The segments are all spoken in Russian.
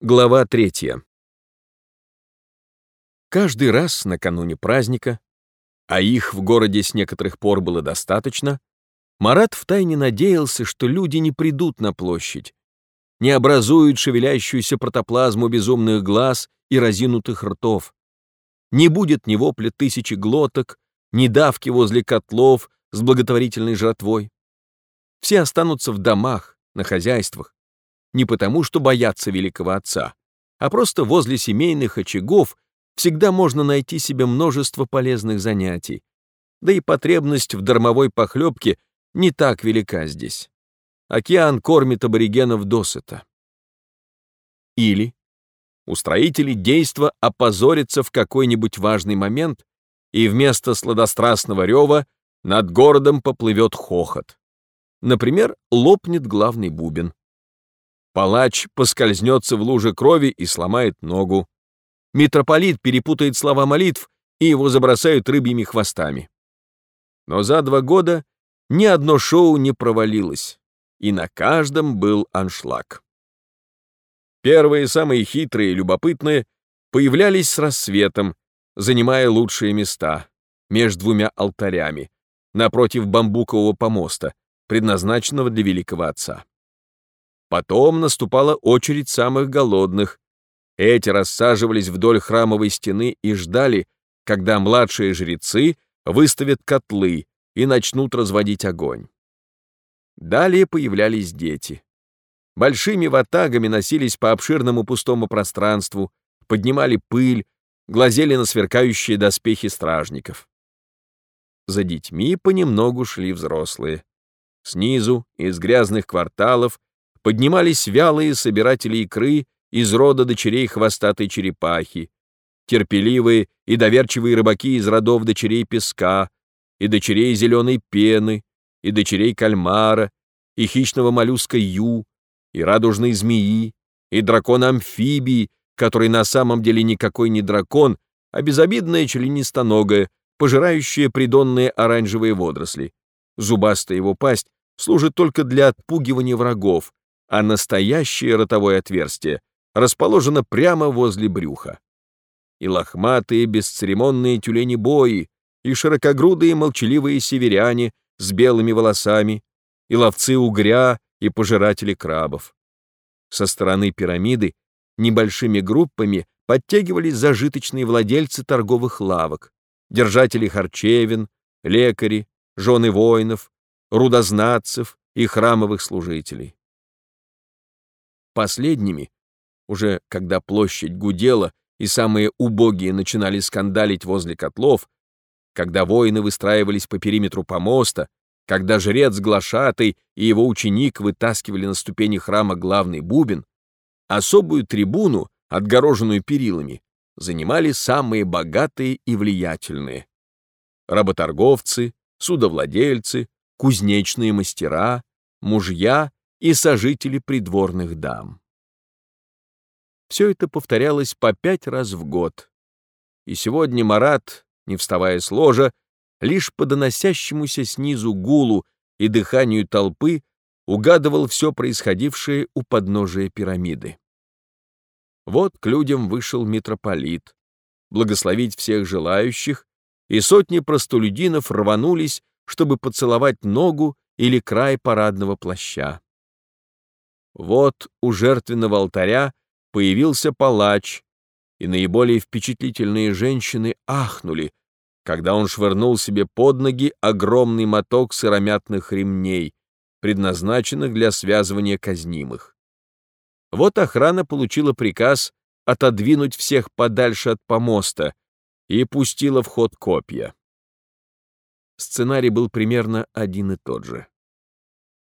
Глава третья. Каждый раз накануне праздника, а их в городе с некоторых пор было достаточно, Марат втайне надеялся, что люди не придут на площадь, не образуют шевелящуюся протоплазму безумных глаз и разинутых ртов. Не будет ни вопля тысячи глоток, ни давки возле котлов с благотворительной жратвой. Все останутся в домах, на хозяйствах, не потому, что боятся великого отца, а просто возле семейных очагов всегда можно найти себе множество полезных занятий, да и потребность в дармовой похлебке не так велика здесь. Океан кормит аборигенов досыта. Или устроители действа опозорятся в какой-нибудь важный момент, и вместо сладострастного рева над городом поплывет хохот. Например, лопнет главный бубен. Палач поскользнется в луже крови и сломает ногу. Митрополит перепутает слова молитв, и его забросают рыбьими хвостами. Но за два года ни одно шоу не провалилось, и на каждом был аншлаг. Первые, самые хитрые и любопытные, появлялись с рассветом, занимая лучшие места, между двумя алтарями, напротив бамбукового помоста, предназначенного для великого отца. Потом наступала очередь самых голодных. Эти рассаживались вдоль храмовой стены и ждали, когда младшие жрецы выставят котлы и начнут разводить огонь. Далее появлялись дети. Большими ватагами носились по обширному пустому пространству, поднимали пыль, глазели на сверкающие доспехи стражников. За детьми понемногу шли взрослые. Снизу, из грязных кварталов, поднимались вялые собиратели икры из рода дочерей хвостатой черепахи, терпеливые и доверчивые рыбаки из родов дочерей песка, и дочерей зеленой пены, и дочерей кальмара, и хищного моллюска ю, и радужной змеи, и дракона-амфибии, который на самом деле никакой не дракон, а безобидная членистоногая, пожирающая придонные оранжевые водоросли. Зубастая его пасть служит только для отпугивания врагов, а настоящее ротовое отверстие расположено прямо возле брюха. И лохматые бесцеремонные тюлени-бои, и широкогрудые молчаливые северяне с белыми волосами, и ловцы угря, и пожиратели крабов. Со стороны пирамиды небольшими группами подтягивались зажиточные владельцы торговых лавок, держатели харчевин, лекари, жены воинов, рудознатцев и храмовых служителей. Последними, уже когда площадь гудела и самые убогие начинали скандалить возле котлов, когда воины выстраивались по периметру помоста, когда жрец Глашатый и его ученик вытаскивали на ступени храма главный бубен, особую трибуну, отгороженную перилами, занимали самые богатые и влиятельные. Работорговцы, судовладельцы, кузнечные мастера, мужья и сожители придворных дам. Все это повторялось по пять раз в год. И сегодня Марат, не вставая с ложа, лишь по доносящемуся снизу гулу и дыханию толпы угадывал все происходившее у подножия пирамиды. Вот к людям вышел митрополит, благословить всех желающих, и сотни простолюдинов рванулись, чтобы поцеловать ногу или край парадного плаща. Вот у жертвенного алтаря появился палач, и наиболее впечатлительные женщины ахнули, когда он швырнул себе под ноги огромный моток сыромятных ремней, предназначенных для связывания казнимых. Вот охрана получила приказ отодвинуть всех подальше от помоста и пустила в ход копья. Сценарий был примерно один и тот же.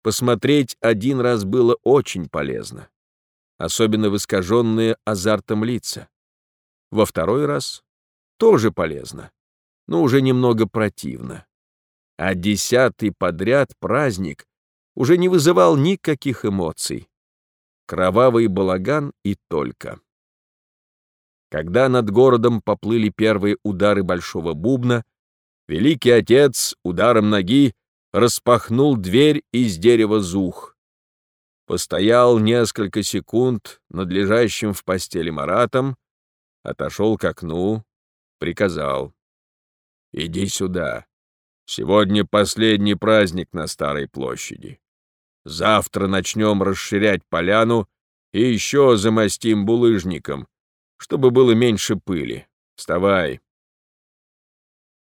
Посмотреть один раз было очень полезно, особенно в искаженные азартом лица. Во второй раз тоже полезно, но уже немного противно. А десятый подряд праздник уже не вызывал никаких эмоций. Кровавый балаган и только. Когда над городом поплыли первые удары большого бубна, Великий Отец ударом ноги распахнул дверь из дерева зух. постоял несколько секунд над лежащим в постели Маратом, отошел к окну, приказал. «Иди сюда. Сегодня последний праздник на Старой площади. Завтра начнем расширять поляну и еще замостим булыжником, чтобы было меньше пыли. Вставай!»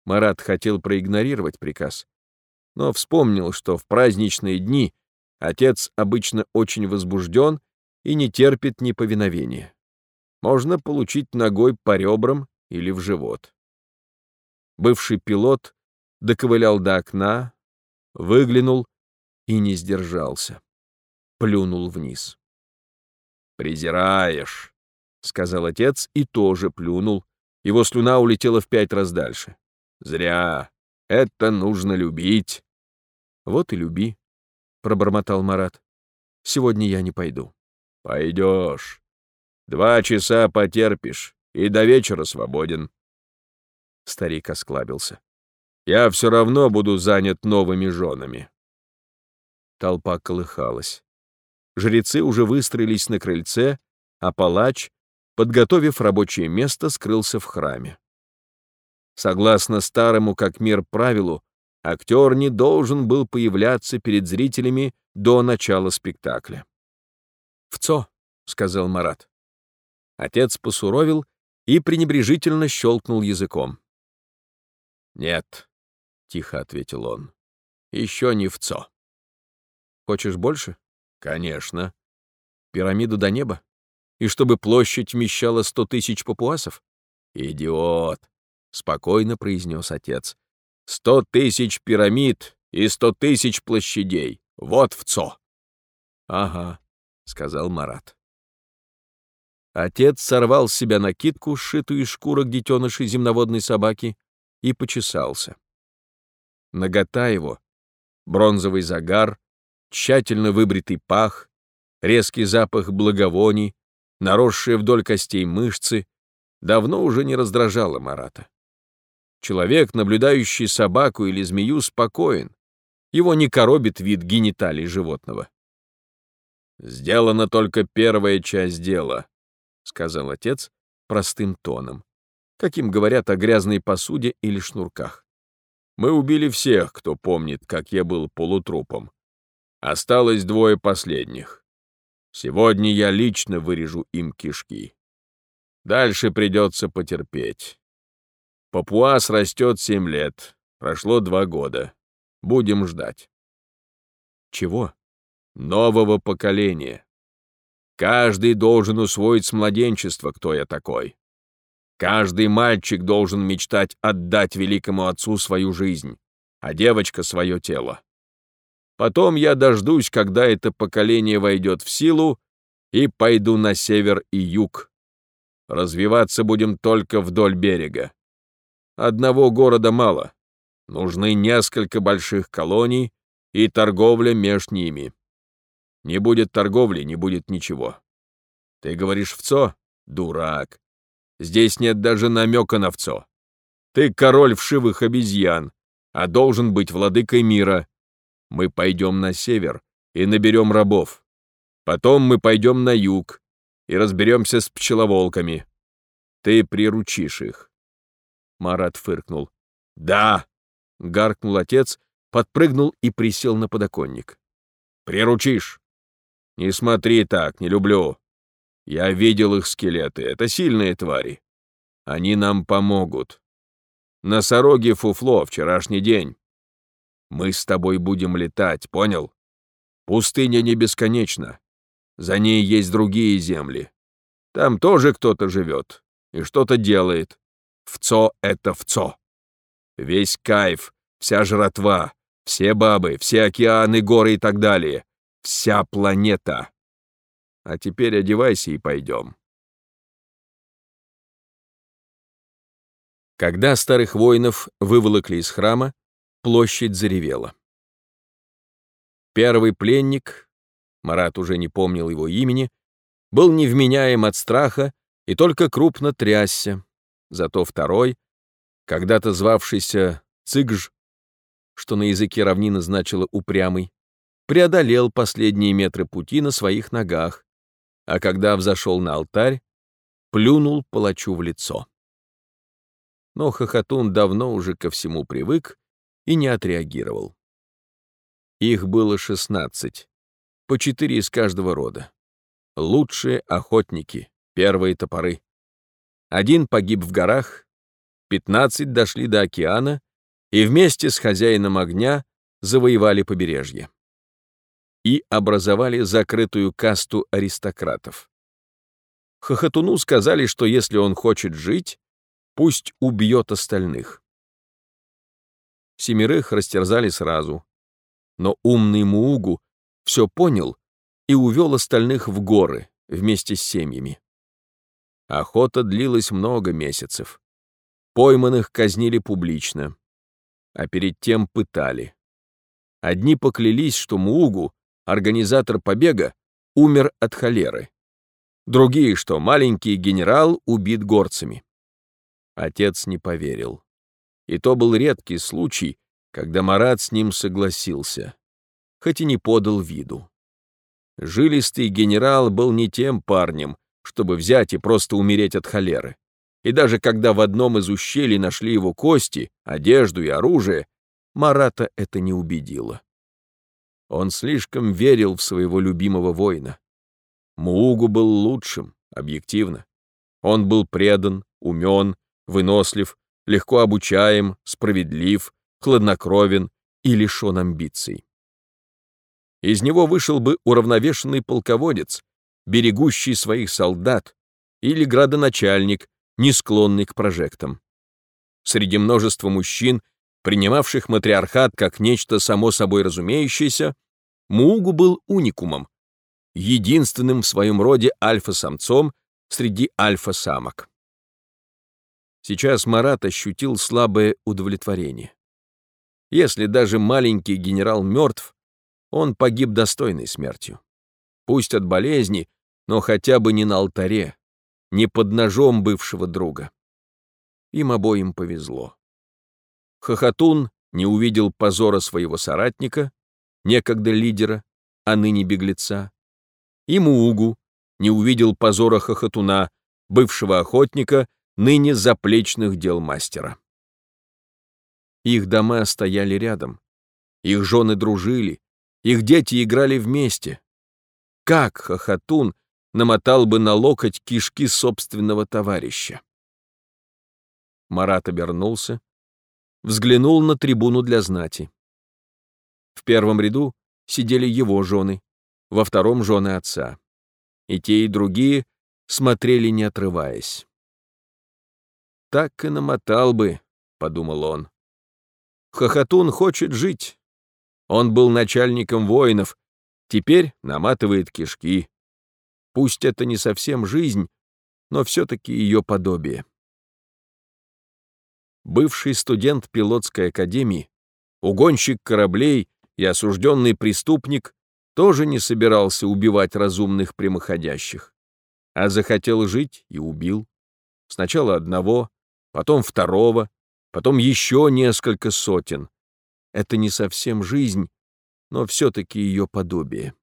Марат хотел проигнорировать приказ, но вспомнил, что в праздничные дни отец обычно очень возбужден и не терпит неповиновения. Можно получить ногой по ребрам или в живот. Бывший пилот доковылял до окна, выглянул и не сдержался. Плюнул вниз. «Презираешь», — сказал отец и тоже плюнул. Его слюна улетела в пять раз дальше. «Зря. Это нужно любить». «Вот и люби», — пробормотал Марат. «Сегодня я не пойду». «Пойдешь. Два часа потерпишь, и до вечера свободен». Старик осклабился. «Я все равно буду занят новыми женами». Толпа колыхалась. Жрецы уже выстроились на крыльце, а палач, подготовив рабочее место, скрылся в храме. Согласно старому как мир правилу, актер не должен был появляться перед зрителями до начала спектакля. «Вцо», — сказал Марат. Отец посуровил и пренебрежительно щелкнул языком. «Нет», — тихо ответил он, — «еще не вцо». «Хочешь больше?» «Конечно». «Пирамиду до неба? И чтобы площадь вмещала сто тысяч папуасов?» «Идиот», — спокойно произнес отец. «Сто тысяч пирамид и сто тысяч площадей. Вот вцо». «Ага», — сказал Марат. Отец сорвал с себя накидку, сшитую из шкурок детенышей земноводной собаки, и почесался. Нагота его, бронзовый загар, тщательно выбритый пах, резкий запах благовоний, наросшие вдоль костей мышцы, давно уже не раздражало Марата. Человек, наблюдающий собаку или змею, спокоен. Его не коробит вид гениталий животного. «Сделана только первая часть дела», — сказал отец простым тоном, каким говорят о грязной посуде или шнурках. «Мы убили всех, кто помнит, как я был полутрупом. Осталось двое последних. Сегодня я лично вырежу им кишки. Дальше придется потерпеть. Папуас растет семь лет, прошло два года. Будем ждать. Чего? Нового поколения. Каждый должен усвоить с младенчества, кто я такой. Каждый мальчик должен мечтать отдать великому отцу свою жизнь, а девочка — свое тело. Потом я дождусь, когда это поколение войдет в силу, и пойду на север и юг. Развиваться будем только вдоль берега. Одного города мало. Нужны несколько больших колоний и торговля меж ними. Не будет торговли, не будет ничего. Ты говоришь «вцо»? Дурак. Здесь нет даже намека на «вцо». Ты король вшивых обезьян, а должен быть владыкой мира. Мы пойдем на север и наберем рабов. Потом мы пойдем на юг и разберемся с пчеловолками. Ты приручишь их. Марат фыркнул. «Да!» — гаркнул отец, подпрыгнул и присел на подоконник. «Приручишь!» Не смотри так, не люблю. Я видел их скелеты, это сильные твари. Они нам помогут. Носороги фуфло, вчерашний день. Мы с тобой будем летать, понял? Пустыня не бесконечна. За ней есть другие земли. Там тоже кто-то живет и что-то делает. Вцо — это вцо. Весь кайф, вся жратва, все бабы, все океаны, горы и так далее Вся планета. А теперь одевайся и пойдем. Когда старых воинов выволокли из храма, площадь заревела. Первый пленник, Марат уже не помнил его имени, был невменяем от страха и только крупно трясся. Зато второй, когда-то звавшийся Цыгж, что на языке равнины значило «упрямый», преодолел последние метры пути на своих ногах, а когда взошел на алтарь, плюнул палачу в лицо. Но Хохотун давно уже ко всему привык и не отреагировал. Их было шестнадцать, по четыре из каждого рода. Лучшие охотники, первые топоры. Один погиб в горах, пятнадцать дошли до океана и вместе с хозяином огня завоевали побережье. И образовали закрытую касту аристократов. Хохотуну сказали, что если он хочет жить, пусть убьет остальных. Семерых растерзали сразу, но умный Муугу все понял и увел остальных в горы вместе с семьями. Охота длилась много месяцев. Пойманных казнили публично, а перед тем пытали. Одни поклялись, что Муугу, организатор побега, умер от холеры. Другие, что маленький генерал убит горцами. Отец не поверил. И то был редкий случай, когда Марат с ним согласился, хоть и не подал виду. Жилистый генерал был не тем парнем, чтобы взять и просто умереть от холеры. И даже когда в одном из ущелий нашли его кости, одежду и оружие, Марата это не убедило. Он слишком верил в своего любимого воина. Муугу был лучшим, объективно. Он был предан, умен, вынослив, легко обучаем, справедлив, хладнокровен и лишен амбиций. Из него вышел бы уравновешенный полководец, берегущий своих солдат, или градоначальник, не склонный к прожектам. Среди множества мужчин, принимавших матриархат как нечто само собой разумеющееся, Муугу был уникумом, единственным в своем роде альфа-самцом среди альфа-самок. Сейчас Марат ощутил слабое удовлетворение. Если даже маленький генерал мертв, он погиб достойной смертью. Пусть от болезни, но хотя бы не на алтаре, не под ножом бывшего друга. Им обоим повезло. Хохотун не увидел позора своего соратника, некогда лидера, а ныне беглеца. И Муугу не увидел позора Хохотуна, бывшего охотника, ныне заплечных дел мастера. Их дома стояли рядом, их жены дружили, их дети играли вместе. Как хохотун намотал бы на локоть кишки собственного товарища? Марат обернулся, взглянул на трибуну для знати. В первом ряду сидели его жены, во втором — жены отца. И те, и другие смотрели, не отрываясь. «Так и намотал бы», — подумал он. Хохотун хочет жить. Он был начальником воинов, теперь наматывает кишки. Пусть это не совсем жизнь, но все-таки ее подобие. Бывший студент пилотской академии, угонщик кораблей и осужденный преступник тоже не собирался убивать разумных прямоходящих, а захотел жить и убил. Сначала одного, потом второго, потом еще несколько сотен. Это не совсем жизнь, но все-таки ее подобие.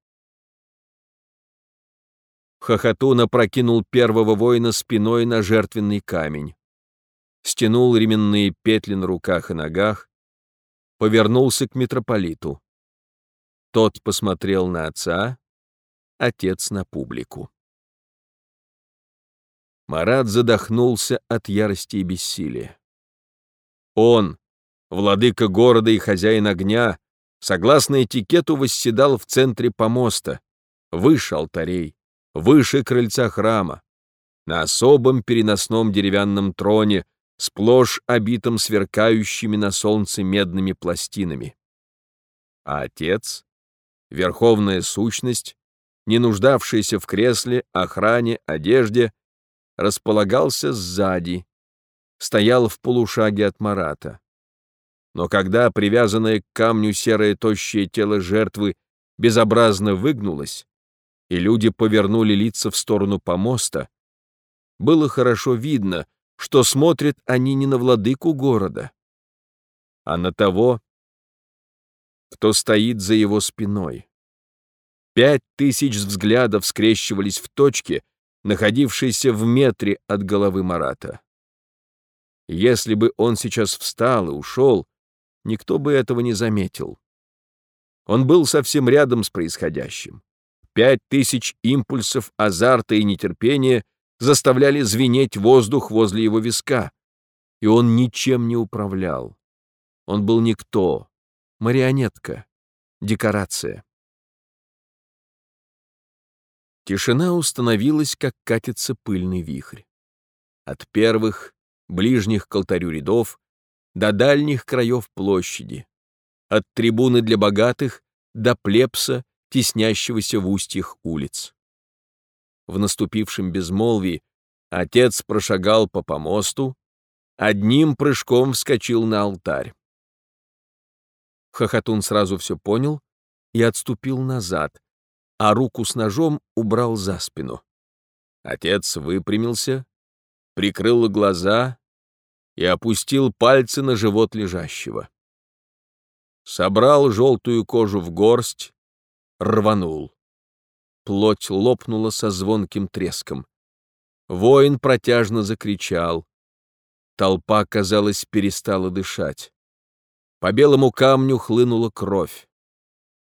Хохотун опрокинул первого воина спиной на жертвенный камень, стянул ременные петли на руках и ногах, повернулся к митрополиту. Тот посмотрел на отца, отец на публику. Марат задохнулся от ярости и бессилия. Он, владыка города и хозяин огня, согласно этикету восседал в центре помоста, выше алтарей, выше крыльца храма, на особом переносном деревянном троне, сплошь обитом сверкающими на солнце медными пластинами. А отец, верховная сущность, не нуждавшаяся в кресле, охране, одежде, располагался сзади, стоял в полушаге от Марата. Но когда привязанное к камню серое тощее тело жертвы безобразно выгнулось, и люди повернули лица в сторону помоста, было хорошо видно, что смотрят они не на владыку города, а на того, кто стоит за его спиной. Пять тысяч взглядов скрещивались в точке, находившейся в метре от головы Марата. Если бы он сейчас встал и ушел, никто бы этого не заметил. Он был совсем рядом с происходящим. Пять тысяч импульсов азарта и нетерпения заставляли звенеть воздух возле его виска, и он ничем не управлял. Он был никто, марионетка, декорация. Тишина установилась, как катится пыльный вихрь. От первых, ближних к алтарю рядов, до дальних краев площади, от трибуны для богатых до плебса, теснящегося в устьях улиц. В наступившем безмолвии отец прошагал по помосту, одним прыжком вскочил на алтарь. Хохотун сразу все понял и отступил назад, а руку с ножом убрал за спину. Отец выпрямился, прикрыл глаза и опустил пальцы на живот лежащего. Собрал желтую кожу в горсть, рванул. Плоть лопнула со звонким треском. Воин протяжно закричал. Толпа, казалось, перестала дышать. По белому камню хлынула кровь.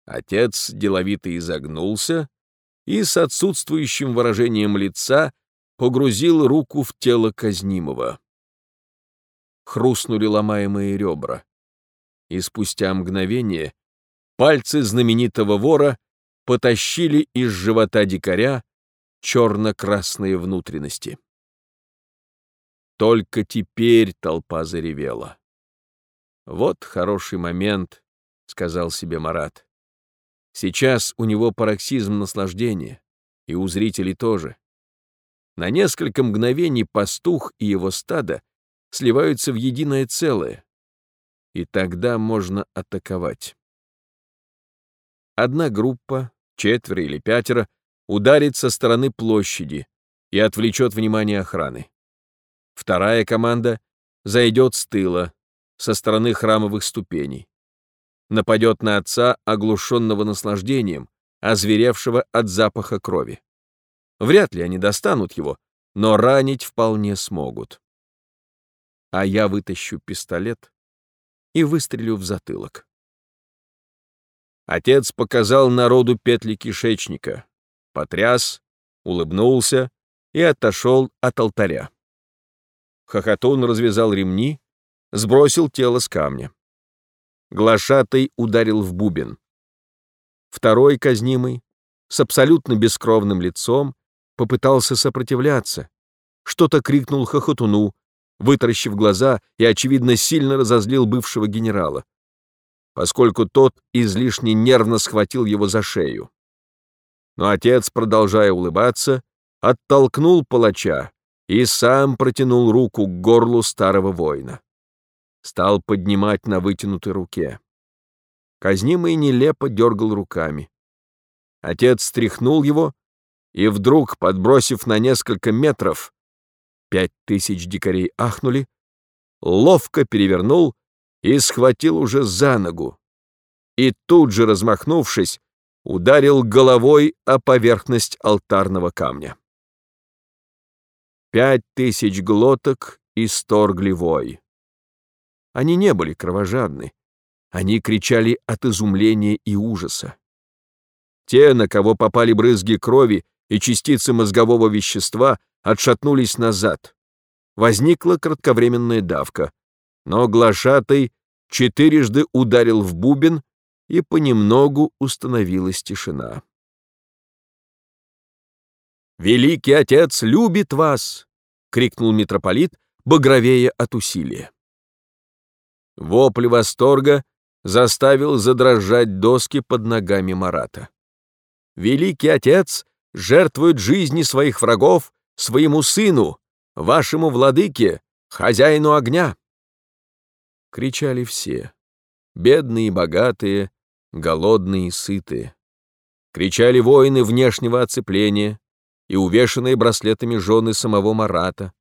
Отец деловито изогнулся и с отсутствующим выражением лица погрузил руку в тело казнимого. Хрустнули ломаемые ребра. И спустя мгновение пальцы знаменитого вора потащили из живота дикаря черно-красные внутренности. Только теперь толпа заревела. «Вот хороший момент», — сказал себе Марат. Сейчас у него пароксизм наслаждения, и у зрителей тоже. На несколько мгновений пастух и его стадо сливаются в единое целое, и тогда можно атаковать. Одна группа, четверо или пятеро, ударит со стороны площади и отвлечет внимание охраны. Вторая команда зайдет с тыла, со стороны храмовых ступеней нападет на отца, оглушенного наслаждением, озверевшего от запаха крови. Вряд ли они достанут его, но ранить вполне смогут. А я вытащу пистолет и выстрелю в затылок. Отец показал народу петли кишечника, потряс, улыбнулся и отошел от алтаря. Хохотун развязал ремни, сбросил тело с камня. Глашатай ударил в бубен. Второй казнимый, с абсолютно бескровным лицом, попытался сопротивляться. Что-то крикнул хохотуну, вытаращив глаза и, очевидно, сильно разозлил бывшего генерала, поскольку тот излишне нервно схватил его за шею. Но отец, продолжая улыбаться, оттолкнул палача и сам протянул руку к горлу старого воина стал поднимать на вытянутой руке. Казнимый нелепо дергал руками. Отец стряхнул его и вдруг, подбросив на несколько метров, пять тысяч дикарей ахнули, ловко перевернул и схватил уже за ногу. И тут же, размахнувшись, ударил головой о поверхность алтарного камня. Пять тысяч глоток исторгли вой. Они не были кровожадны. Они кричали от изумления и ужаса. Те, на кого попали брызги крови и частицы мозгового вещества, отшатнулись назад. Возникла кратковременная давка, но глашатый четырежды ударил в бубен, и понемногу установилась тишина. «Великий Отец любит вас!» — крикнул митрополит, багровея от усилия. Вопль восторга заставил задрожать доски под ногами Марата. «Великий Отец жертвует жизни своих врагов своему сыну, вашему владыке, хозяину огня!» Кричали все, бедные и богатые, голодные и сытые. Кричали воины внешнего оцепления и увешанные браслетами жены самого Марата,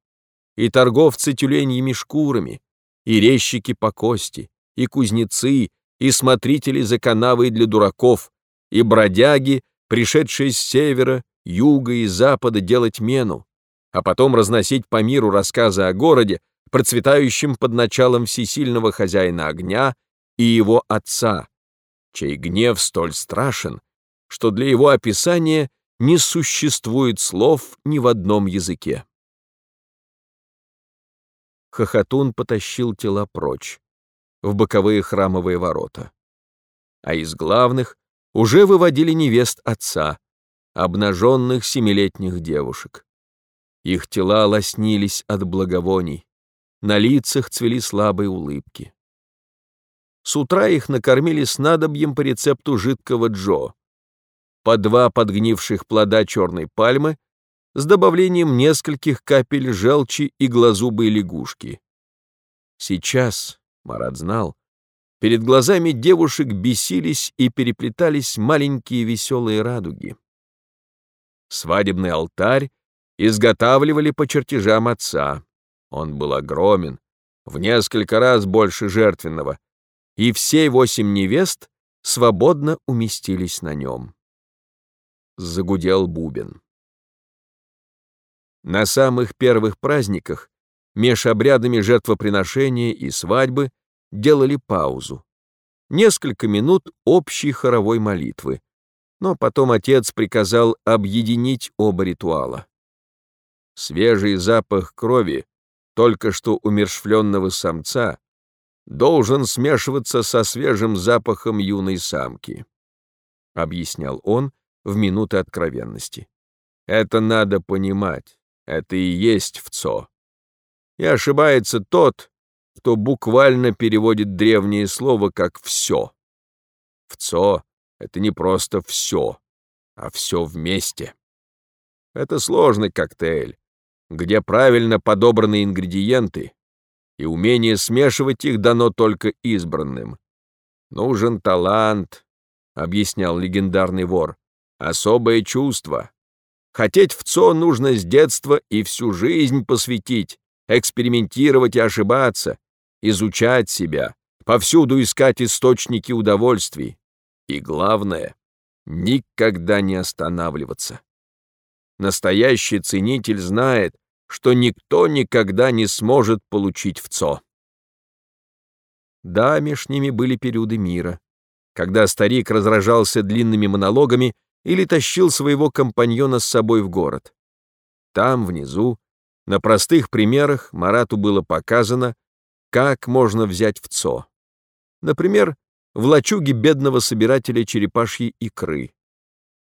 и торговцы тюленьими шкурами, и резчики по кости, и кузнецы, и смотрители за канавой для дураков, и бродяги, пришедшие с севера, юга и запада делать мену, а потом разносить по миру рассказы о городе, процветающем под началом всесильного хозяина огня и его отца, чей гнев столь страшен, что для его описания не существует слов ни в одном языке. Хохотун потащил тела прочь, в боковые храмовые ворота. А из главных уже выводили невест отца, обнаженных семилетних девушек. Их тела лоснились от благовоний, на лицах цвели слабые улыбки. С утра их накормили снадобьем по рецепту жидкого Джо. По два подгнивших плода черной пальмы с добавлением нескольких капель желчи и глазубой лягушки. Сейчас, Марат знал, перед глазами девушек бесились и переплетались маленькие веселые радуги. Свадебный алтарь изготавливали по чертежам отца. Он был огромен, в несколько раз больше жертвенного, и все восемь невест свободно уместились на нем. Загудел бубен. На самых первых праздниках, меж обрядами жертвоприношения и свадьбы, делали паузу. Несколько минут общей хоровой молитвы, но потом отец приказал объединить оба ритуала. Свежий запах крови только что умершвленного самца должен смешиваться со свежим запахом юной самки, объяснял он в минуты откровенности. Это надо понимать, это и есть вцо. И ошибается тот, кто буквально переводит древнее слово как «все». Вцо — это не просто «все», а «все вместе». Это сложный коктейль, где правильно подобраны ингредиенты, и умение смешивать их дано только избранным. Нужен талант, объяснял легендарный вор, особое чувство. Хотеть в ЦО нужно с детства и всю жизнь посвятить, экспериментировать и ошибаться, изучать себя, повсюду искать источники удовольствий. И главное, никогда не останавливаться. Настоящий ценитель знает, что никто никогда не сможет получить в ЦО. Да, меж ними были периоды мира, когда старик разражался длинными монологами или тащил своего компаньона с собой в город. Там, внизу, на простых примерах Марату было показано, как можно взять в ЦО. Например, в лачуге бедного собирателя черепашьей икры.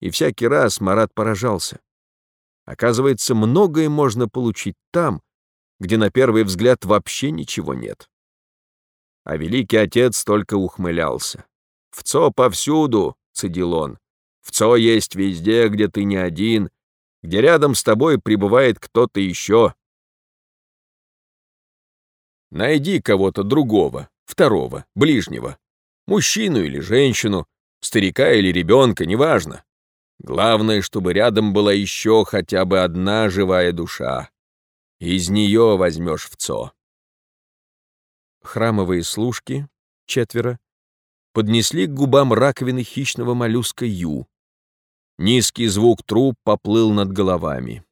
И всякий раз Марат поражался. Оказывается, многое можно получить там, где на первый взгляд вообще ничего нет. А великий отец только ухмылялся. «Вцо повсюду», — цедил он. «Вцо есть везде, где ты не один, где рядом с тобой пребывает кто-то еще». Найди кого-то другого, второго, ближнего, мужчину или женщину, старика или ребенка, неважно. Главное, чтобы рядом была еще хотя бы одна живая душа. Из нее возьмешь в ЦО. Храмовые служки, четверо, поднесли к губам раковины хищного моллюска Ю. Низкий звук труб поплыл над головами.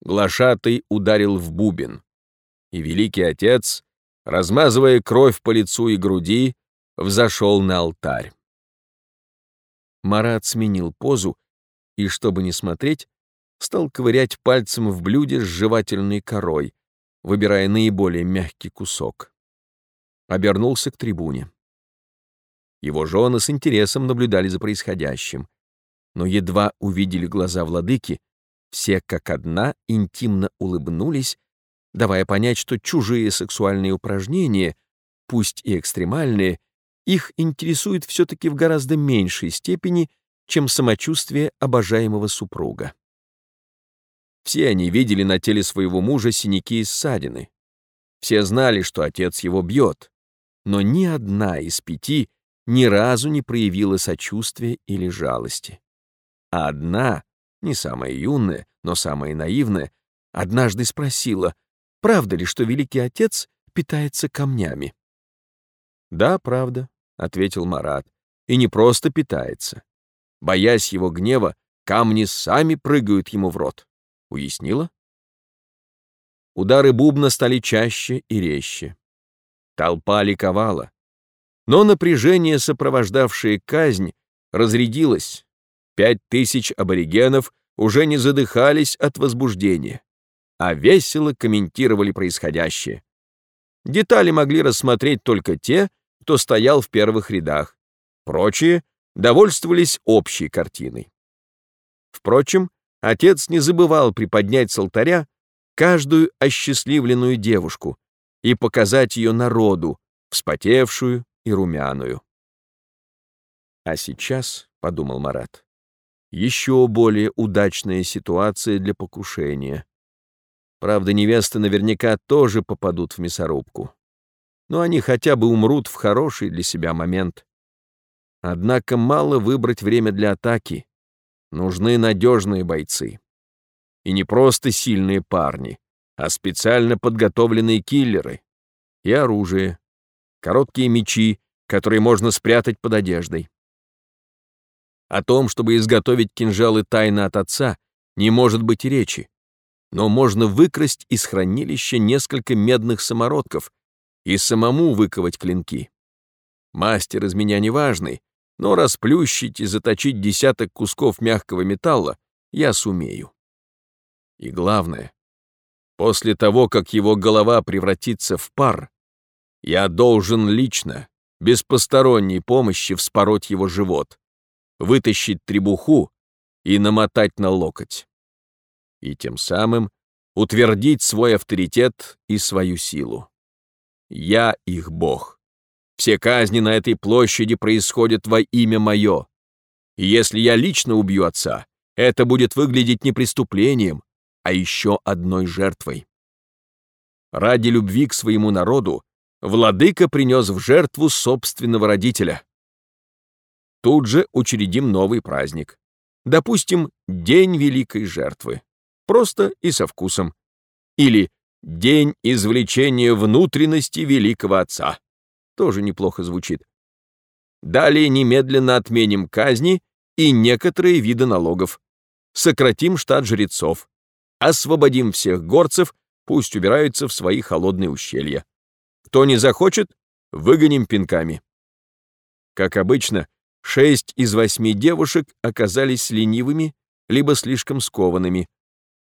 Глашатый ударил в бубен, и великий отец, размазывая кровь по лицу и груди, взошел на алтарь. Марат сменил позу и, чтобы не смотреть, стал ковырять пальцем в блюде с жевательной корой, выбирая наиболее мягкий кусок. Обернулся к трибуне. Его жены с интересом наблюдали за происходящим, но едва увидели глаза владыки, все как одна интимно улыбнулись, давая понять, что чужие сексуальные упражнения, пусть и экстремальные, их интересуют все-таки в гораздо меньшей степени, чем самочувствие обожаемого супруга. Все они видели на теле своего мужа синяки и ссадины. Все знали, что отец его бьет, но ни одна из пяти ни разу не проявила сочувствия или жалости. А одна, не самая юная, но самая наивная, однажды спросила, правда ли, что великий отец питается камнями. «Да, правда», — ответил Марат, — «и не просто питается, Боясь его гнева, камни сами прыгают ему в рот. Уяснила? Удары бубна стали чаще и резче. Толпа ликовала. Но напряжение, сопровождавшее казнь, разрядилось. Пять тысяч аборигенов уже не задыхались от возбуждения, а весело комментировали происходящее. Детали могли рассмотреть только те, кто стоял в первых рядах. Прочие довольствовались общей картиной. Впрочем, отец не забывал приподнять с алтаря каждую осчастливленную девушку и показать ее народу, вспотевшую и румяную. А сейчас, — подумал Марат, — еще более удачная ситуация для покушения. Правда, невесты наверняка тоже попадут в мясорубку. Но они хотя бы умрут в хороший для себя момент. Однако мало выбрать время для атаки. Нужны надежные бойцы. И не просто сильные парни, а специально подготовленные киллеры. И оружие. Короткие мечи, которые можно спрятать под одеждой. О том, чтобы изготовить кинжалы тайно от отца, не может быть и речи но можно выкрасть из хранилища несколько медных самородков и самому выковать клинки. Мастер из меня неважный, но расплющить и заточить десяток кусков мягкого металла я сумею. И главное, после того, как его голова превратится в пар, я должен лично, без посторонней помощи, вспороть его живот, вытащить требуху и намотать на локоть и тем самым утвердить свой авторитет и свою силу. Я их бог. Все казни на этой площади происходят во имя мое. И если я лично убью отца, это будет выглядеть не преступлением, а еще одной жертвой. Ради любви к своему народу владыка принес в жертву собственного родителя. Тут же учредим новый праздник. Допустим, День Великой Жертвы. Просто и со вкусом. Или «День извлечения внутренности великого отца». Тоже неплохо звучит. Далее немедленно отменим казни и некоторые виды налогов. Сократим штат жрецов. Освободим всех горцев, пусть убираются в свои холодные ущелья. Кто не захочет, выгоним пинками. Как обычно, шесть из восьми девушек оказались ленивыми либо слишком скованными,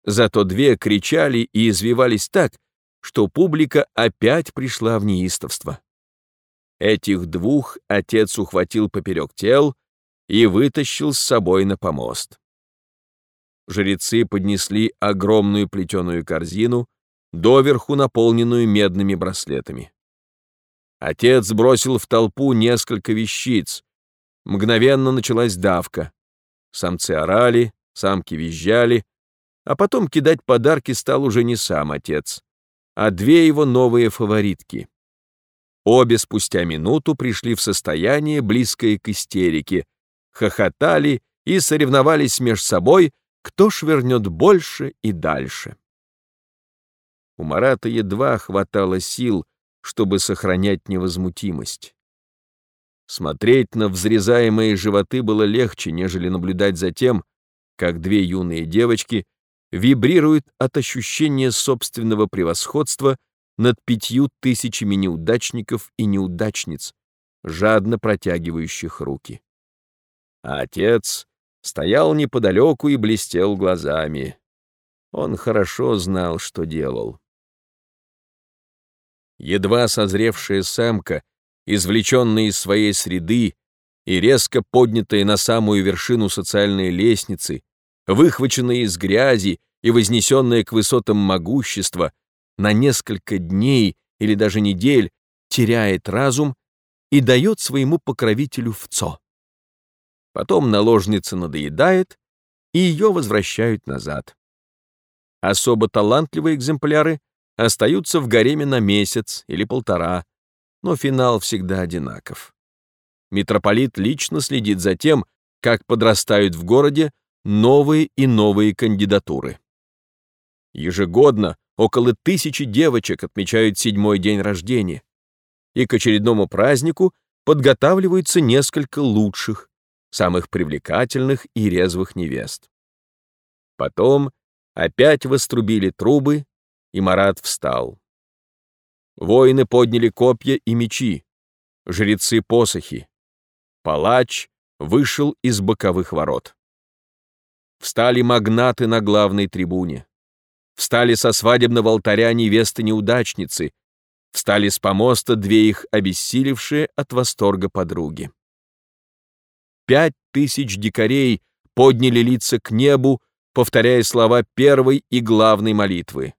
Зато две кричали и извивались так, что публика опять пришла в неистовство. Этих двух отец ухватил поперек тел и вытащил с собой на помост. Жрецы поднесли огромную плетеную корзину, доверху наполненную медными браслетами. Отец бросил в толпу несколько вещиц. Мгновенно началась давка. Самцы орали, самки визжали, а потом кидать подарки стал уже не сам отец, а две его новые фаворитки. Обе спустя минуту пришли в состояние, близкое к истерике, хохотали и соревновались между собой, кто швырнет больше и дальше. У Марата едва хватало сил, чтобы сохранять невозмутимость. Смотреть на взрезаемые животы было легче, нежели наблюдать за тем, как две юные девочки вибрирует от ощущения собственного превосходства над пятью тысячами неудачников и неудачниц, жадно протягивающих руки. А отец стоял неподалеку и блестел глазами. Он хорошо знал, что делал. Едва созревшая самка, извлеченная из своей среды и резко поднятая на самую вершину социальной лестницы, выхваченная из грязи и вознесенная к высотам могущества, на несколько дней или даже недель теряет разум и дает своему покровителю вцо. Потом наложница надоедает, и ее возвращают назад. Особо талантливые экземпляры остаются в гареме на месяц или полтора, но финал всегда одинаков. Митрополит лично следит за тем, как подрастают в городе новые и новые кандидатуры. Ежегодно около тысячи девочек отмечают седьмой день рождения, и к очередному празднику подготавливаются несколько лучших, самых привлекательных и резвых невест. Потом опять вострубили трубы, и Марат встал. Воины подняли копья и мечи, жрецы — посохи. Палач вышел из боковых ворот. Встали магнаты на главной трибуне. Встали со свадебного алтаря невесты-неудачницы, встали с помоста две их обессилевшие от восторга подруги. Пять тысяч дикарей подняли лица к небу, повторяя слова первой и главной молитвы.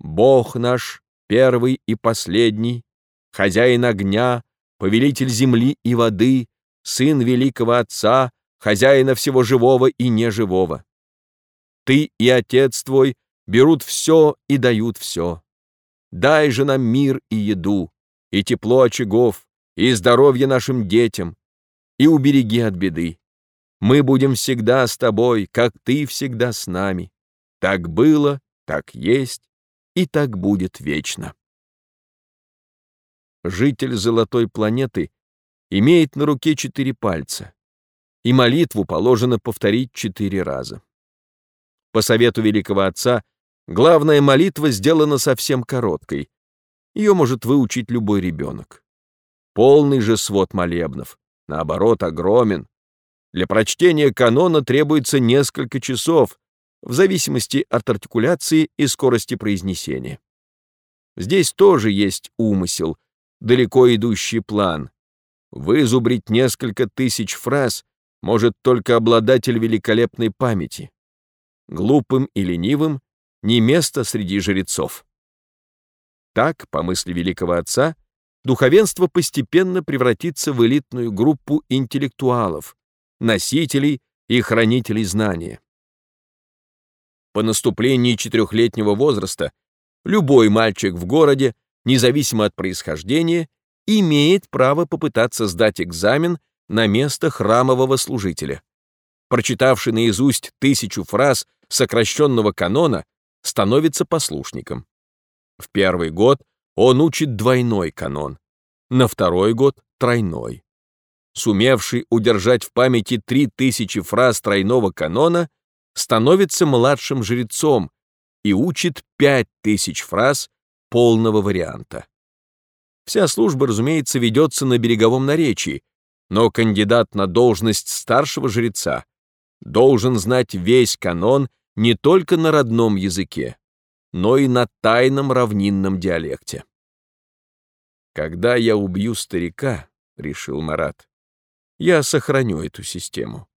«Бог наш, первый и последний, хозяин огня, повелитель земли и воды, сын великого Отца, хозяина всего живого и неживого. Ты и Отец твой берут все и дают все. Дай же нам мир и еду, и тепло очагов, и здоровье нашим детям, и убереги от беды. Мы будем всегда с тобой, как ты всегда с нами. Так было, так есть, и так будет вечно. Житель золотой планеты имеет на руке четыре пальца, и молитву положено повторить четыре раза. По совету великого отца Главная молитва сделана совсем короткой. Ее может выучить любой ребенок. Полный же свод молебнов, наоборот, огромен. Для прочтения канона требуется несколько часов, в зависимости от артикуляции и скорости произнесения. Здесь тоже есть умысел, далеко идущий план. Вызубрить несколько тысяч фраз может только обладатель великолепной памяти. Глупым и ленивым не место среди жрецов. Так, по мысли великого отца, духовенство постепенно превратится в элитную группу интеллектуалов, носителей и хранителей знания. По наступлении четырехлетнего возраста любой мальчик в городе, независимо от происхождения, имеет право попытаться сдать экзамен на место храмового служителя. Прочитавший наизусть тысячу фраз сокращенного канона, становится послушником. В первый год он учит двойной канон, на второй год — тройной. Сумевший удержать в памяти три тысячи фраз тройного канона, становится младшим жрецом и учит пять тысяч фраз полного варианта. Вся служба, разумеется, ведется на береговом наречии, но кандидат на должность старшего жреца должен знать весь канон не только на родном языке, но и на тайном равнинном диалекте. «Когда я убью старика», — решил Марат, — «я сохраню эту систему.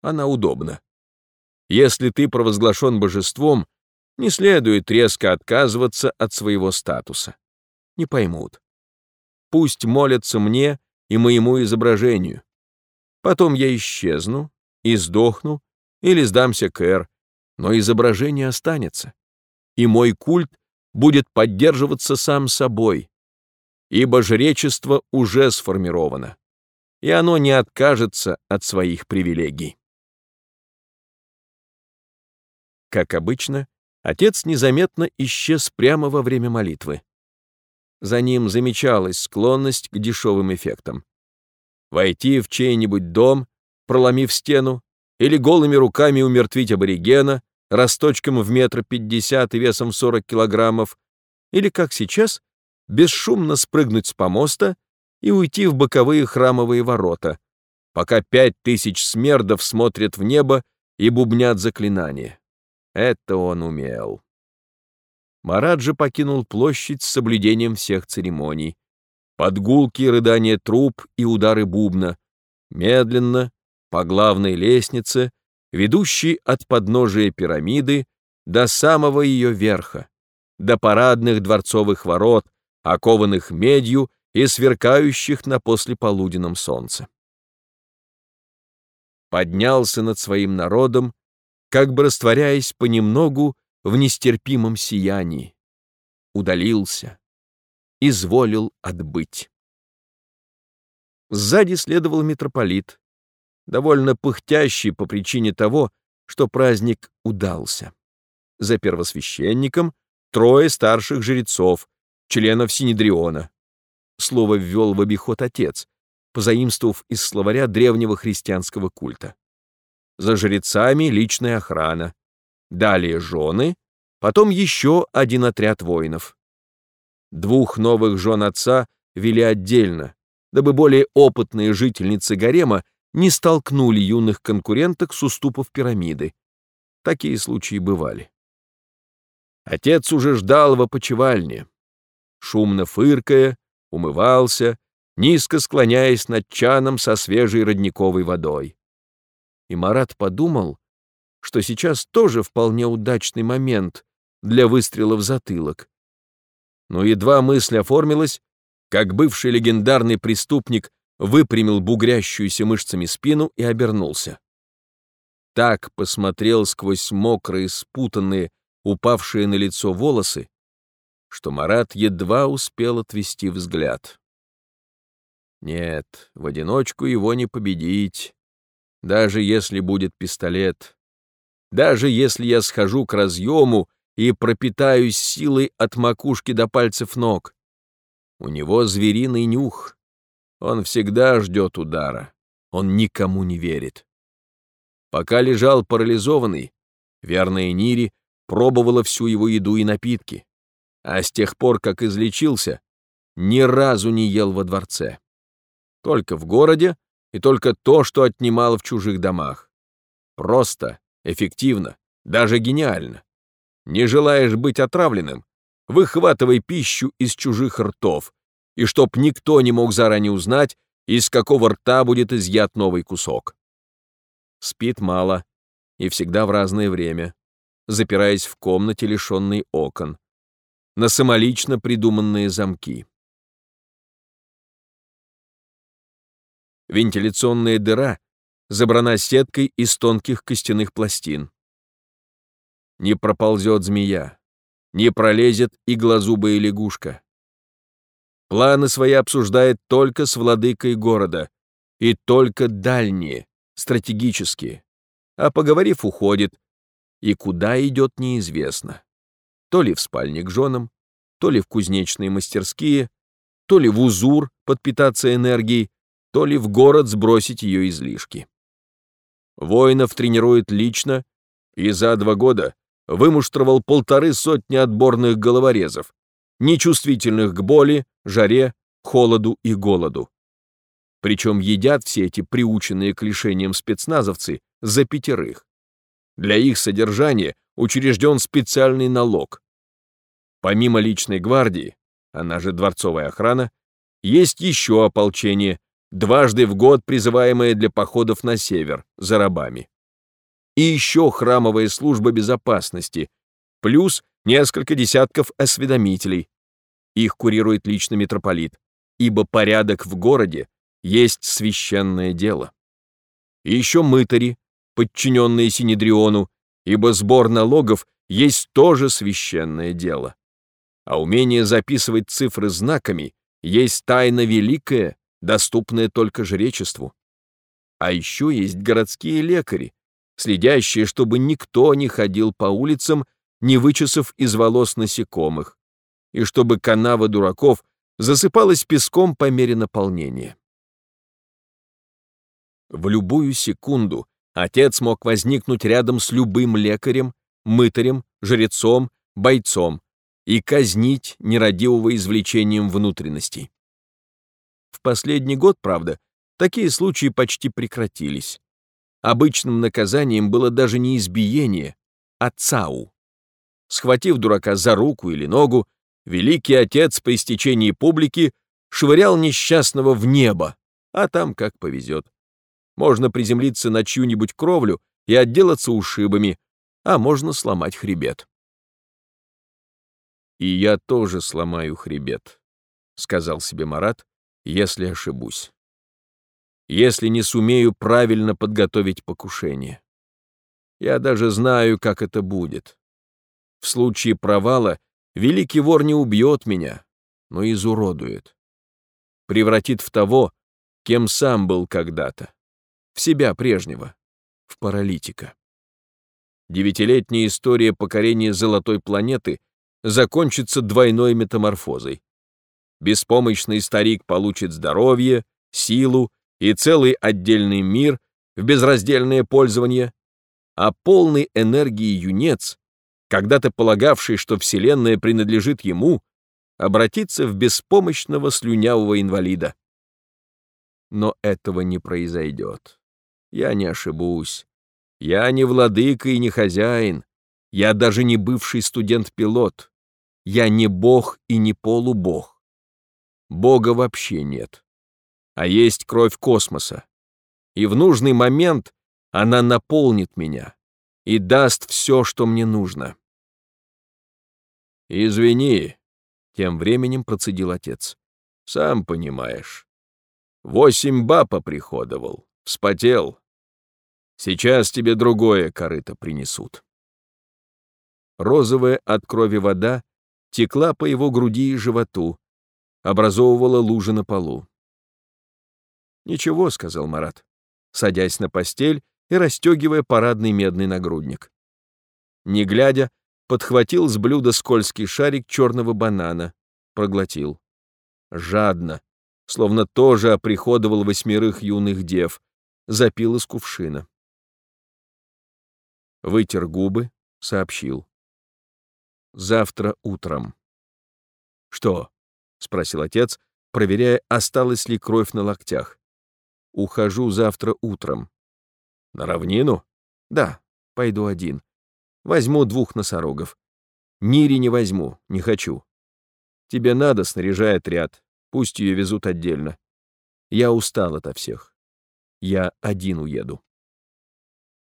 Она удобна. Если ты провозглашен божеством, не следует резко отказываться от своего статуса. Не поймут. Пусть молятся мне и моему изображению. Потом я исчезну и сдохну или сдамся Кэр, но изображение останется, и мой культ будет поддерживаться сам собой, ибо жречество уже сформировано, и оно не откажется от своих привилегий. Как обычно, отец незаметно исчез прямо во время молитвы. За ним замечалась склонность к дешевым эффектам. Войти в чей-нибудь дом, проломив стену, или голыми руками умертвить аборигена, росточком в метр пятьдесят и весом сорок килограммов, или, как сейчас, бесшумно спрыгнуть с помоста и уйти в боковые храмовые ворота, пока пять тысяч смердов смотрят в небо и бубнят заклинания. Это он умел. Марат же покинул площадь с соблюдением всех церемоний. Подгулки, рыдания труп и удары бубна. Медленно, по главной лестнице, ведущей от подножия пирамиды до самого ее верха, до парадных дворцовых ворот, окованных медью и сверкающих на послеполуденном солнце. Поднялся над своим народом, как бы растворяясь понемногу в нестерпимом сиянии. Удалился, изволил отбыть. Сзади следовал митрополит, довольно пыхтящий по причине того, что праздник удался. За первосвященником трое старших жрецов, членов Синедриона. Слово ввел в обиход отец, позаимствовав из словаря древнего христианского культа. За жрецами личная охрана, далее жены, потом еще один отряд воинов. Двух новых жен отца вели отдельно, дабы более опытные жительницы гарема не столкнули юных конкуренток с уступов пирамиды. Такие случаи бывали. Отец уже ждал в опочивальне. Шумно фыркая, умывался, низко склоняясь над чаном со свежей родниковой водой. И Марат подумал, что сейчас тоже вполне удачный момент для выстрела в затылок. Но едва мысль оформилась, как бывший легендарный преступник выпрямил бугрящуюся мышцами спину и обернулся. Так посмотрел сквозь мокрые, спутанные, упавшие на лицо волосы, что Марат едва успел отвести взгляд. Нет, в одиночку его не победить, даже если будет пистолет. Даже если я схожу к разъему и пропитаюсь силой от макушки до пальцев ног. У него звериный нюх. Он всегда ждет удара. Он никому не верит. Пока лежал парализованный, верная Нири пробовала всю его еду и напитки, а с тех пор, как излечился, ни разу не ел во дворце. Только в городе и только то, что отнимал в чужих домах. Просто, эффективно, даже гениально. Не желаешь быть отравленным? Выхватывай пищу из чужих ртов, и чтоб никто не мог заранее узнать, из какого рта будет изъят новый кусок. Спит мало и всегда в разное время, запираясь в комнате, лишенной окон, на самолично придуманные замки. Вентиляционная дыра забрана сеткой из тонких костяных пластин. Не проползет змея, не пролезет иглозубая лягушка. Планы свои обсуждает только с владыкой города, и только дальние, стратегические. А поговорив, уходит, и куда идет неизвестно. То ли в спальне к женам, то ли в кузнечные мастерские, то ли в узур подпитаться энергией, то ли в город сбросить ее излишки. Воинов тренирует лично и за два года вымуштровал полторы сотни отборных головорезов, нечувствительных к боли, жаре, холоду и голоду. Причем едят все эти приученные к лишениям спецназовцы за пятерых. Для их содержания учрежден специальный налог. Помимо личной гвардии, она же дворцовая охрана, есть еще ополчение, дважды в год призываемое для походов на север за рабами. И еще храмовая служба безопасности, плюс несколько десятков осведомителей. Их курирует лично митрополит, ибо порядок в городе есть священное дело. Еще мытари, подчиненные Синедриону, ибо сбор налогов есть тоже священное дело. А умение записывать цифры знаками есть тайна великая, доступная только жречеству. А еще есть городские лекари, следящие, чтобы никто не ходил по улицам, не вычесав из волос насекомых, и чтобы канава дураков засыпалась песком по мере наполнения. В любую секунду отец мог возникнуть рядом с любым лекарем, мытарем, жрецом, бойцом и казнить нерадивого извлечением внутренностей. В последний год, правда, такие случаи почти прекратились. Обычным наказанием было даже не избиение, а цау. Схватив дурака за руку или ногу, великий отец по истечении публики швырял несчастного в небо, а там как повезет. Можно приземлиться на чью-нибудь кровлю и отделаться ушибами, а можно сломать хребет. «И я тоже сломаю хребет», — сказал себе Марат, — «если ошибусь. Если не сумею правильно подготовить покушение. Я даже знаю, как это будет. В случае провала великий вор не убьет меня, но изуродует. Превратит в того, кем сам был когда-то в себя прежнего, в паралитика. Девятилетняя история покорения золотой планеты закончится двойной метаморфозой. Беспомощный старик получит здоровье, силу и целый отдельный мир в безраздельное пользование, а полный энергии юнец, когда-то полагавший, что Вселенная принадлежит ему, обратится в беспомощного слюнявого инвалида. Но этого не произойдет. Я не ошибусь. Я не владыка и не хозяин. Я даже не бывший студент-пилот. Я не бог и не полубог. Бога вообще нет. А есть кровь космоса. И в нужный момент она наполнит меня и даст все, что мне нужно. «Извини», — тем временем процедил отец. «Сам понимаешь. Восемь баб оприходовал, вспотел. Сейчас тебе другое корыто принесут». Розовая от крови вода текла по его груди и животу, образовывала лужи на полу. «Ничего», — сказал Марат, садясь на постель и расстегивая парадный медный нагрудник. Не глядя, подхватил с блюда скользкий шарик черного банана, проглотил. Жадно, словно тоже оприходовал восьмерых юных дев, запил из кувшина. Вытер губы, сообщил. Завтра утром. Что? спросил отец, проверяя, осталась ли кровь на локтях. Ухожу завтра утром. На равнину? Да, пойду один. Возьму двух носорогов. Нири не возьму, не хочу. Тебе надо, снаряжай отряд. Пусть ее везут отдельно. Я устал ото всех. Я один уеду.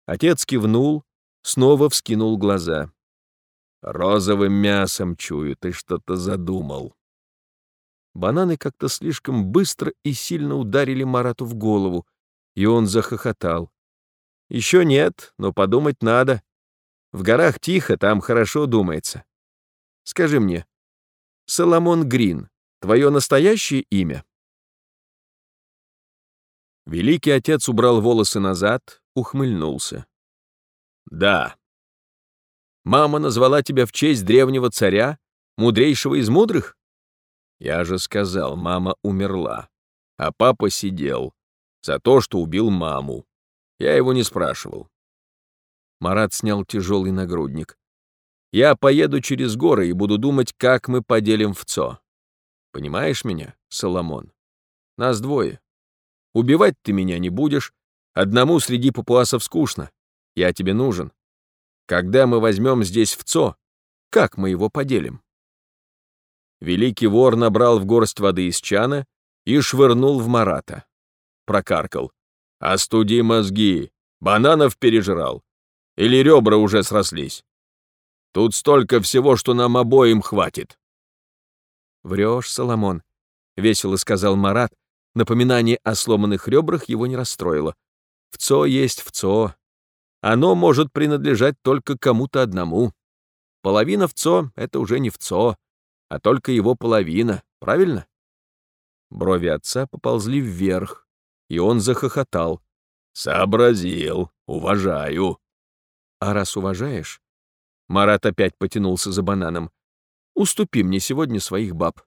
Отец кивнул, снова вскинул глаза. Розовым мясом чую, ты что-то задумал. Бананы как-то слишком быстро и сильно ударили Марату в голову, и он захохотал. Еще нет, но подумать надо. В горах тихо, там хорошо думается. Скажи мне, Соломон Грин, твое настоящее имя? Великий отец убрал волосы назад, ухмыльнулся. Да. Мама назвала тебя в честь древнего царя, мудрейшего из мудрых? Я же сказал, мама умерла, а папа сидел за то, что убил маму. Я его не спрашивал. Марат снял тяжелый нагрудник. «Я поеду через горы и буду думать, как мы поделим в ЦО. Понимаешь меня, Соломон? Нас двое. Убивать ты меня не будешь. Одному среди папуасов скучно. Я тебе нужен. Когда мы возьмем здесь в ЦО, как мы его поделим?» Великий вор набрал в горсть воды из чана и швырнул в Марата. Прокаркал. «Остуди мозги! Бананов пережрал! Или ребра уже срослись? Тут столько всего, что нам обоим хватит. Врешь, Соломон, — весело сказал Марат. Напоминание о сломанных ребрах его не расстроило. ВЦО есть ВЦО. Оно может принадлежать только кому-то одному. Половина ВЦО — это уже не ВЦО, а только его половина, правильно? Брови отца поползли вверх, и он захохотал. «Сообразил, уважаю. А раз уважаешь... Марат опять потянулся за бананом. Уступи мне сегодня своих баб.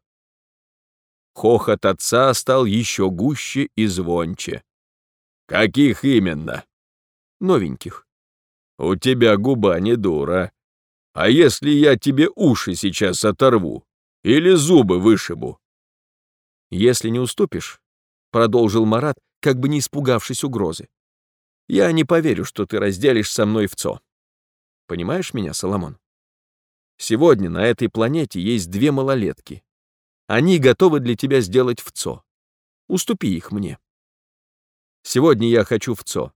Хохот отца стал еще гуще и звонче. Каких именно? Новеньких. У тебя губа не дура. А если я тебе уши сейчас оторву? Или зубы вышибу? Если не уступишь, продолжил Марат, как бы не испугавшись угрозы, я не поверю, что ты разделишь со мной в ЦО. Понимаешь меня, Соломон? Сегодня на этой планете есть две малолетки. Они готовы для тебя сделать в ЦО. Уступи их мне. Сегодня я хочу в ЦО,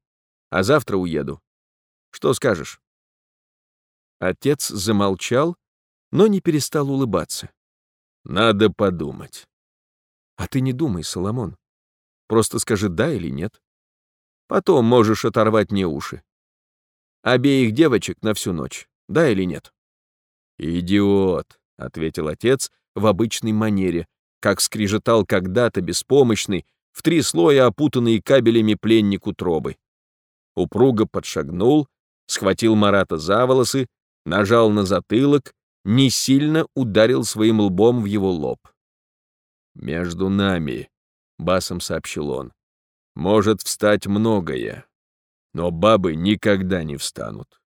а завтра уеду. Что скажешь?» Отец замолчал, но не перестал улыбаться. «Надо подумать». «А ты не думай, Соломон. Просто скажи «да» или «нет». Потом можешь оторвать мне уши. Обеих девочек на всю ночь, да или нет? «Идиот», — ответил отец в обычной манере, как скрижетал когда-то беспомощный, в три слоя опутанный кабелями пленник утробы. Упруго подшагнул, схватил Марата за волосы, нажал на затылок, не сильно ударил своим лбом в его лоб. «Между нами», басом сообщил он. Может встать многое, но бабы никогда не встанут.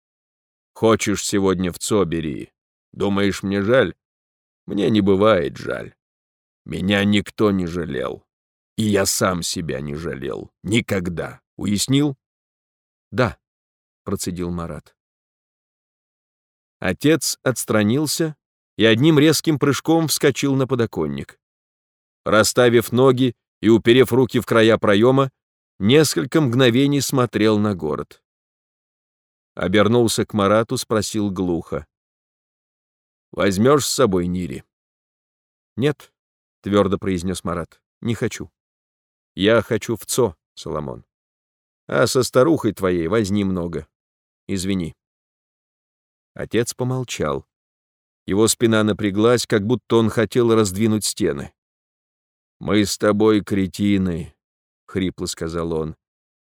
Хочешь сегодня в ЦО бери. Думаешь, мне жаль? Мне не бывает жаль. Меня никто не жалел. И я сам себя не жалел. Никогда. Уяснил? Да, процедил Марат. Отец отстранился и одним резким прыжком вскочил на подоконник. Расставив ноги и уперев руки в края проема, несколько мгновений смотрел на город. Обернулся к Марату, спросил глухо. «Возьмешь с собой Нири?» «Нет», — твердо произнес Марат, — «не хочу. Я хочу в ЦО, Соломон. А со старухой твоей возни много. Извини». Отец помолчал. Его спина напряглась, как будто он хотел раздвинуть стены. «Мы с тобой кретины», — хрипло сказал он.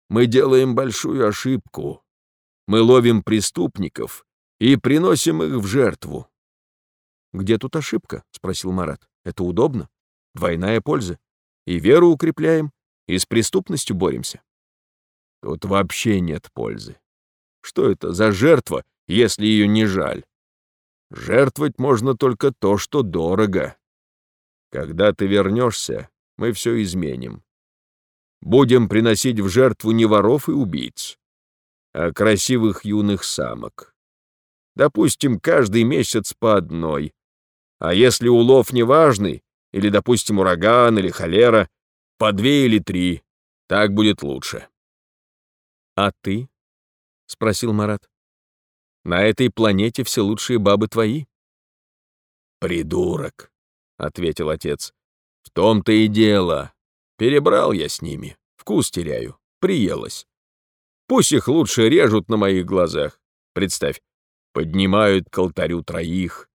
«Мы делаем большую ошибку. Мы ловим преступников и приносим их в жертву». «Где тут ошибка?» — спросил Марат. «Это удобно. Двойная польза. И веру укрепляем, и с преступностью боремся». «Тут вообще нет пользы. Что это за жертва, если ее не жаль? Жертвовать можно только то, что дорого. Когда ты вернешься, мы все изменим. Будем приносить в жертву не воров и убийц, а красивых юных самок. Допустим, каждый месяц по одной. А если улов неважный, или, допустим, ураган или холера, по две или три. Так будет лучше. «А ты?» — спросил Марат. «На этой планете все лучшие бабы твои». «Придурок», — ответил отец. «В том-то и дело. Перебрал я с ними. Вкус теряю. Приелось. Пусть их лучше режут на моих глазах. Представь, поднимают к алтарю троих.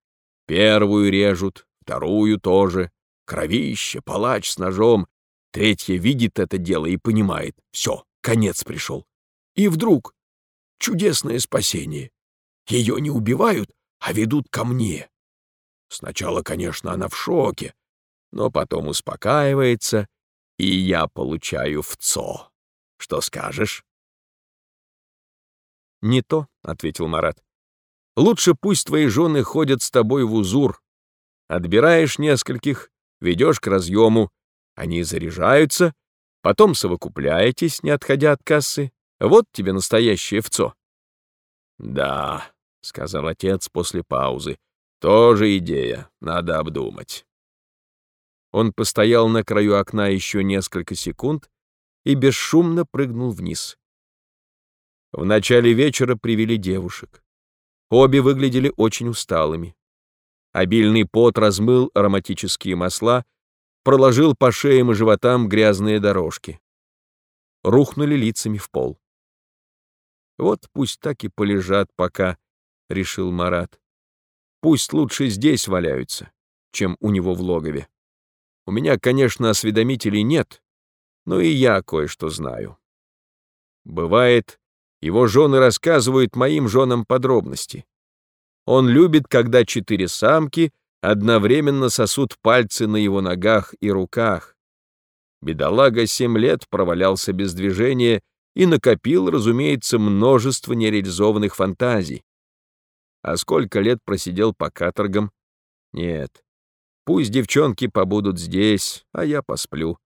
Первую режут, вторую тоже. Кровище, палач с ножом. Третья видит это дело и понимает. Все, конец пришел. И вдруг чудесное спасение. Ее не убивают, а ведут ко мне. Сначала, конечно, она в шоке, но потом успокаивается, и я получаю в ЦО. Что скажешь?» «Не то», — ответил Марат. «Лучше пусть твои жены ходят с тобой в узур. Отбираешь нескольких, ведешь к разъему, они заряжаются, потом совокупляетесь, не отходя от кассы. Вот тебе настоящее ВЦО». «Да», — сказал отец после паузы, тоже идея, надо обдумать. Он постоял на краю окна еще несколько секунд и бесшумно прыгнул вниз. В начале вечера привели девушек. Обе выглядели очень усталыми. Обильный пот размыл ароматические масла, проложил по шеям и животам грязные дорожки. Рухнули лицами в пол. «Вот пусть так и полежат пока», — решил Марат. Пусть лучше здесь валяются, чем у него в логове. У меня, конечно, осведомителей нет, но и я кое-что знаю. Бывает, его жены рассказывают моим женам подробности. Он любит, когда четыре самки одновременно сосут пальцы на его ногах и руках. Бедолага семь лет провалялся без движения и накопил, разумеется, множество нереализованных фантазий. А сколько лет просидел по каторгам? Нет. Пусть девчонки побудут здесь, а я посплю.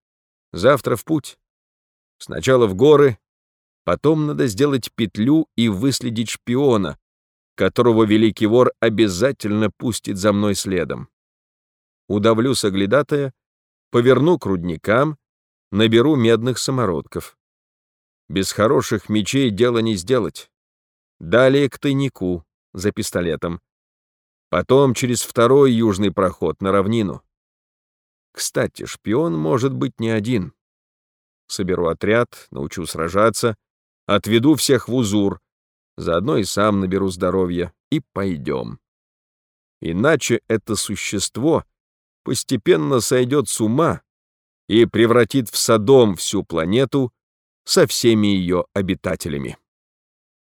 Завтра в путь. Сначала в горы, потом надо сделать петлю и выследить шпиона, которого великий вор обязательно пустит за мной следом. Удавлю соглядатая, поверну к рудникам, наберу медных самородков. Без хороших мечей дело не сделать. Далее к тайнику, за пистолетом. Потом через второй южный проход на равнину. Кстати, шпион может быть не один. Соберу отряд, научу сражаться, отведу всех в узур, заодно и сам наберу здоровья, и пойдем. Иначе это существо постепенно сойдет с ума и превратит в Содом всю планету со всеми ее обитателями.